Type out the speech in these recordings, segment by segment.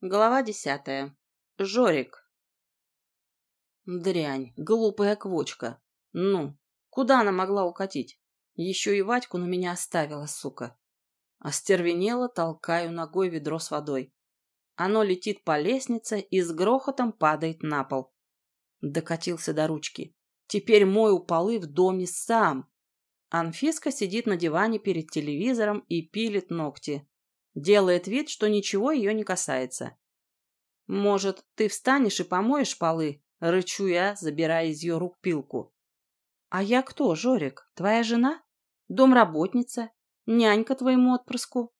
Глава десятая. Жорик. Дрянь, глупая квочка. Ну, куда она могла укатить? Еще и Вадьку на меня оставила, сука. Остервенело толкаю ногой ведро с водой. Оно летит по лестнице и с грохотом падает на пол. Докатился до ручки. Теперь мою полы в доме сам. Анфиска сидит на диване перед телевизором и пилит ногти. Делает вид, что ничего ее не касается. «Может, ты встанешь и помоешь полы?» — рычу я, забирая из ее рук пилку. «А я кто, Жорик? Твоя жена? Домработница? Нянька твоему отпрыску?»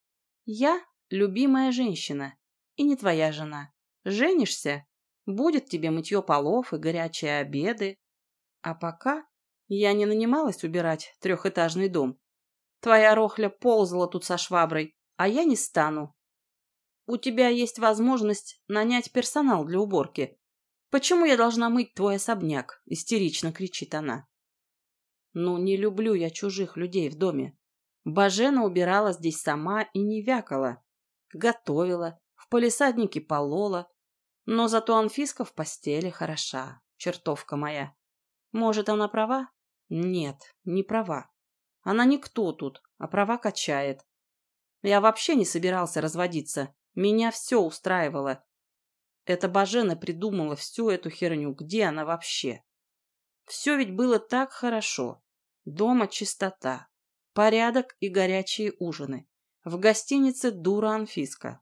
«Я — любимая женщина. И не твоя жена. Женишься? Будет тебе мытье полов и горячие обеды. А пока я не нанималась убирать трехэтажный дом. Твоя рохля ползала тут со шваброй, а я не стану. У тебя есть возможность нанять персонал для уборки. Почему я должна мыть твой особняк? Истерично кричит она. Ну, не люблю я чужих людей в доме. Бажена убирала здесь сама и не вякала. Готовила, в полисаднике полола. Но зато Анфиска в постели хороша, чертовка моя. Может, она права? Нет, не права. Она никто тут, а права качает. Я вообще не собирался разводиться. Меня все устраивало. Эта Бажена придумала всю эту херню. Где она вообще? Все ведь было так хорошо. Дома чистота, порядок и горячие ужины. В гостинице дура Анфиска.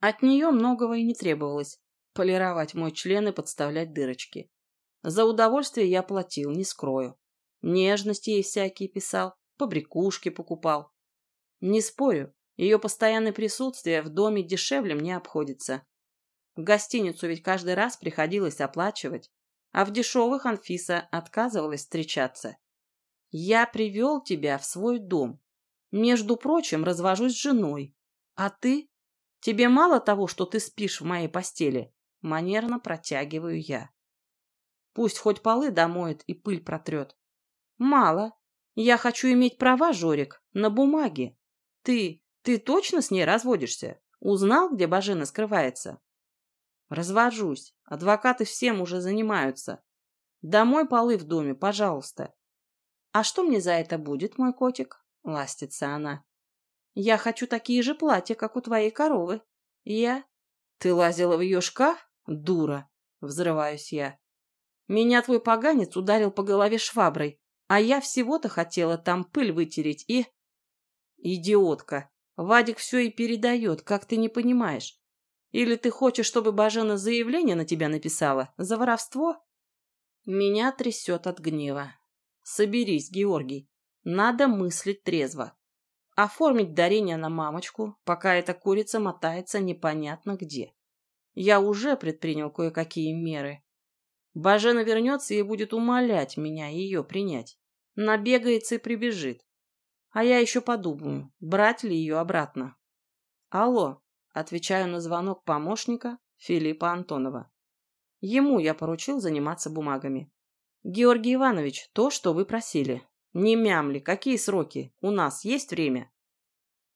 От нее многого и не требовалось. Полировать мой член и подставлять дырочки. За удовольствие я платил, не скрою. Нежности ей всякие писал, побрякушки покупал. Не спорю, ее постоянное присутствие в доме дешевле мне обходится. В гостиницу ведь каждый раз приходилось оплачивать, а в дешевых Анфиса отказывалась встречаться. Я привел тебя в свой дом. Между прочим, развожусь с женой. А ты? Тебе мало того, что ты спишь в моей постели? Манерно протягиваю я. Пусть хоть полы домоет и пыль протрет. Мало. Я хочу иметь права, Жорик, на бумаге. Ты ты точно с ней разводишься? Узнал, где Бажена скрывается? Развожусь. Адвокаты всем уже занимаются. Домой полы в доме, пожалуйста. А что мне за это будет, мой котик? Ластится она. Я хочу такие же платья, как у твоей коровы. Я... Ты лазила в ее шкаф? Дура. Взрываюсь я. Меня твой поганец ударил по голове шваброй, а я всего-то хотела там пыль вытереть и... Идиотка. Вадик все и передает, как ты не понимаешь. Или ты хочешь, чтобы Бажена заявление на тебя написала? За воровство? Меня трясет от гнева. Соберись, Георгий. Надо мыслить трезво. Оформить дарение на мамочку, пока эта курица мотается непонятно где. Я уже предпринял кое-какие меры. Бажена вернется и будет умолять меня ее принять. Набегается и прибежит. А я еще подумаю, брать ли ее обратно. Алло, отвечаю на звонок помощника Филиппа Антонова. Ему я поручил заниматься бумагами. Георгий Иванович, то, что вы просили. Не мямли, какие сроки? У нас есть время?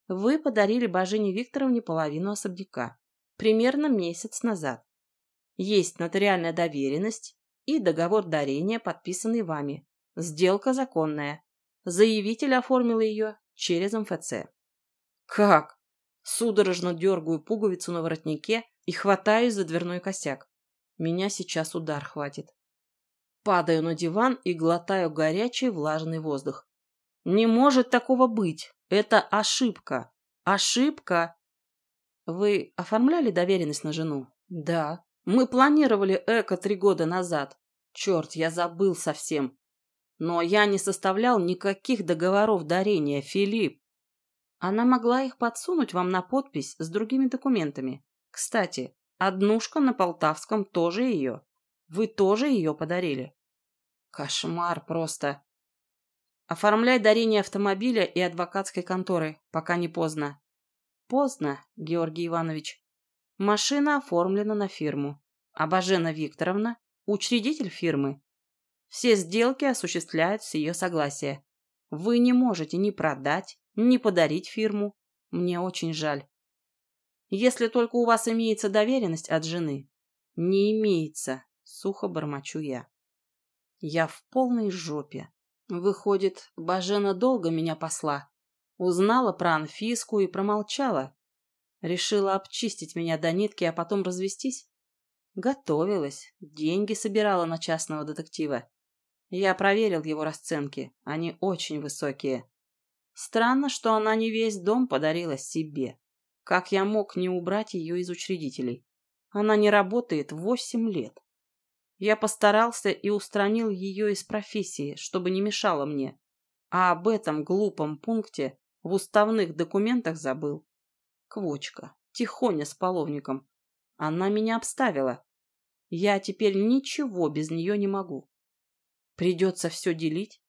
Вы подарили Бажине Викторовне половину особняка. Примерно месяц назад. Есть нотариальная доверенность и договор дарения, подписанный вами. Сделка законная. Заявитель оформил ее через МФЦ. Как? Судорожно дергаю пуговицу на воротнике и хватаюсь за дверной косяк. Меня сейчас удар хватит. Падаю на диван и глотаю горячий влажный воздух. Не может такого быть. Это ошибка. Ошибка. Вы оформляли доверенность на жену? Да. Мы планировали эко три года назад. Черт, я забыл совсем. Но я не составлял никаких договоров дарения, Филипп. Она могла их подсунуть вам на подпись с другими документами. Кстати, однушка на Полтавском тоже ее. Вы тоже ее подарили. Кошмар просто. Оформляй дарение автомобиля и адвокатской конторы, пока не поздно. Поздно, Георгий Иванович. Машина оформлена на фирму. А Бажена Викторовна – учредитель фирмы. Все сделки осуществляют с ее согласия. Вы не можете ни продать, ни подарить фирму. Мне очень жаль. Если только у вас имеется доверенность от жены. Не имеется, сухо бормочу я. Я в полной жопе. Выходит, Бажена долго меня посла. Узнала про Анфиску и промолчала. Решила обчистить меня до нитки, а потом развестись? Готовилась, деньги собирала на частного детектива. Я проверил его расценки, они очень высокие. Странно, что она не весь дом подарила себе. Как я мог не убрать ее из учредителей? Она не работает восемь лет. Я постарался и устранил ее из профессии, чтобы не мешала мне. А об этом глупом пункте в уставных документах забыл. Квочка, тихоня с половником. Она меня обставила. Я теперь ничего без нее не могу. Придется все делить.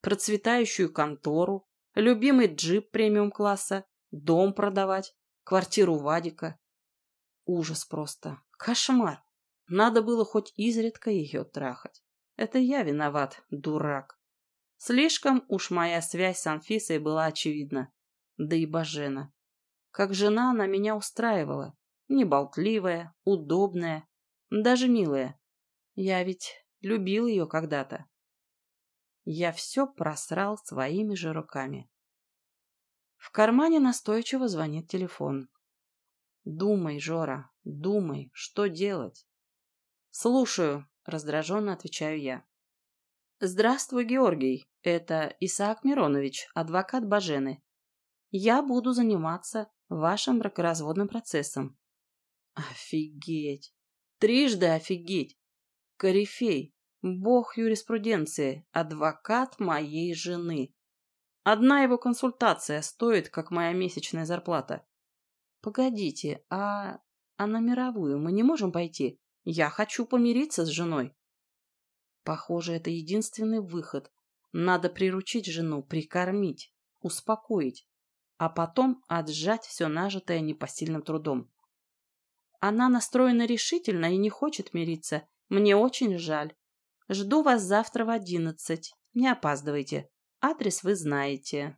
Процветающую контору, любимый джип премиум-класса, дом продавать, квартиру Вадика. Ужас просто. Кошмар. Надо было хоть изредка ее трахать. Это я виноват, дурак. Слишком уж моя связь с Анфисой была очевидна. Да и Бажена. Как жена она меня устраивала. Неболтливая, удобная, даже милая. Я ведь любил ее когда-то. Я все просрал своими же руками. В кармане настойчиво звонит телефон. Думай, Жора, думай, что делать? Слушаю, раздраженно отвечаю я. Здравствуй, Георгий. Это Исаак Миронович, адвокат Бажены. Я буду заниматься вашим бракоразводным процессом. Офигеть! Трижды офигеть! Корифей, бог юриспруденции, адвокат моей жены. Одна его консультация стоит, как моя месячная зарплата. Погодите, а, а на мировую мы не можем пойти? Я хочу помириться с женой. Похоже, это единственный выход. Надо приручить жену, прикормить, успокоить, а потом отжать все нажитое непосильным трудом. Она настроена решительно и не хочет мириться. Мне очень жаль. Жду вас завтра в одиннадцать. Не опаздывайте. Адрес вы знаете.